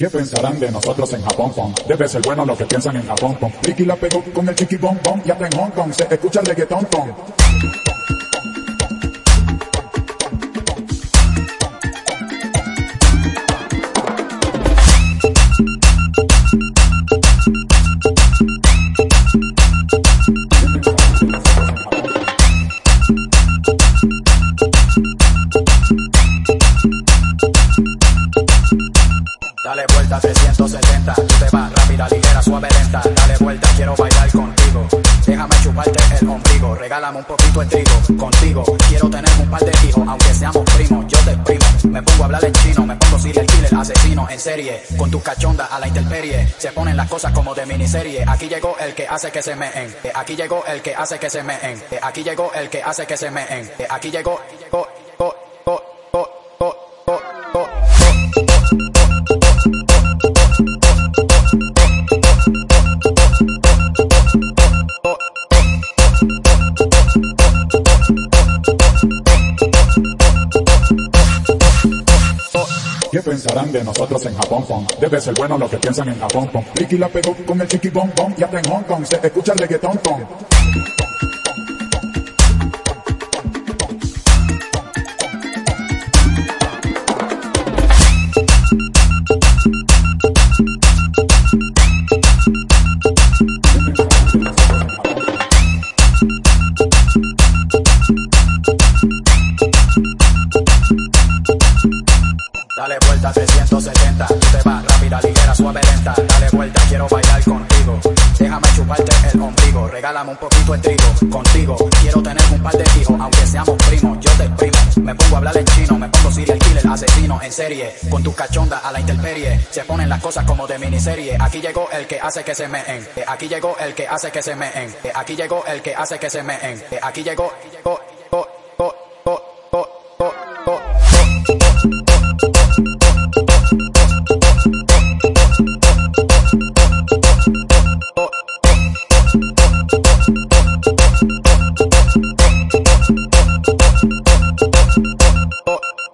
¿Qué pensarán de nosotros en Japón? Pong? Debe ser bueno lo que piensan en Japón. Pong. Ricky la pegó con el chiqui bom bom. Y hasta en Hong Kong se escucha el reggaetón. Pong. 360, 370 Tú te vas rápida, ligera, suave, lenta. Dale vuelta, quiero bailar contigo. Déjame chuparte el ombligo. Regálame un poquito el trigo Contigo. Quiero tener un par de hijos Aunque seamos primos, yo te primo. Me pongo a hablar en chino Me pongo serial killer, asesino en serie. Con tus cachondas a la intemperie. Se ponen las cosas como de miniserie. Aquí llegó el que hace que se meen Aquí llegó el que hace que se meen Aquí llegó el que hace que se meen Aquí llegó... ¿Qué pensarán de nosotros en Japón, pom? Debe ser bueno lo que piensan en Japón, pom. Ricky la pegó con el chiqui bom y hasta en Hong Kong se escucha el reggaetón. Ombligo, regálame un poquito de trigo. Contigo quiero tener un par de hijos, aunque seamos primos, yo te exprimo. Me pongo a hablar en chino, me pongo serial killer, asesino en serie. Con tus cachondas a la intemperie, se ponen las cosas como de miniserie. Aquí llegó el que hace que se meen. Aquí llegó el que hace que se meen. Aquí llegó el que hace que se meen. Aquí llegó.